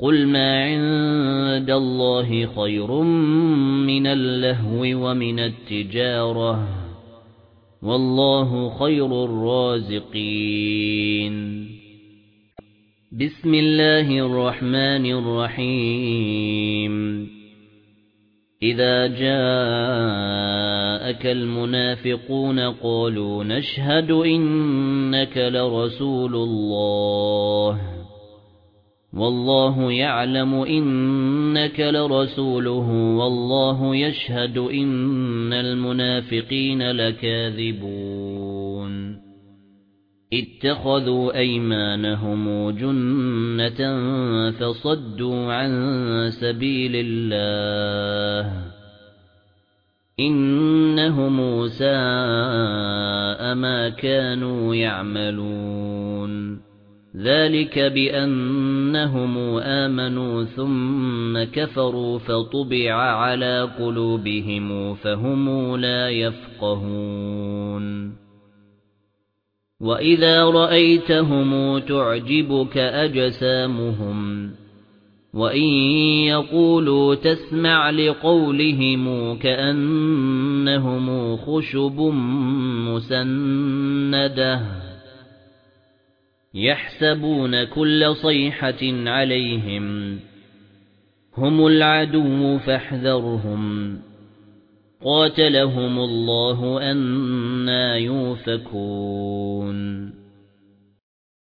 قُلْ مَا عِندَ اللَّهِ خَيْرٌ مِنَ اللَّهْوِ وَمِنَ التِّجَارَةِ وَاللَّهُ خَيْرُ الرَّازِقِينَ. بِسْمِ اللَّهِ الرَّحْمَنِ الرَّحِيمِ. إِذَا جَاءَكَ الْمُنَافِقُونَ قَالُوا نَشْهَدُ إِنَّكَ لَرَسُولُ اللَّهِ وَاللَّهُ يَعْلَمُ إِنَّكَ لَرَسُولُهُ وَاللَّهُ يَشْهَدُ إِنَّ الْمُنَافِقِينَ لَكَاذِبُونَ. اتَّخَذُوا أَيْمَانَهُمْ جُنَّةً فَصَدُّوا عَن سَبِيلِ اللَّهِ. إِنَّهُمْ سَاءَ مَا كَانُوا يَعْمَلُونَ. ذَلِكَ بِأَنَّهُمْ آمَنُوا ثُمَّ كَفَرُوا فَطُبِعَ عَلَى قُلُوبِهِمْ فَهُمْ لَا يَفْقَهُونَ. وَإِذَا رَأَيْتَهُمْ تُعْجِبُكَ أَجْسَامُهُمْ وَإِن يَقُولُوا تَسْمَعْ لِقَوْلِهِمْ كَأَنَّهُمْ خُشُبٌ مُّسَنَّدَةٌ. يَحْسَبُونَ كُلَّ صَيْحَةٍ عَلَيْهِمْ. هُمُ الْعَدُوُّ فَاحْذَرْهُمْ. قَاتَلَهُمُ اللَّهُ أَنَّى يُؤْفَكُونَ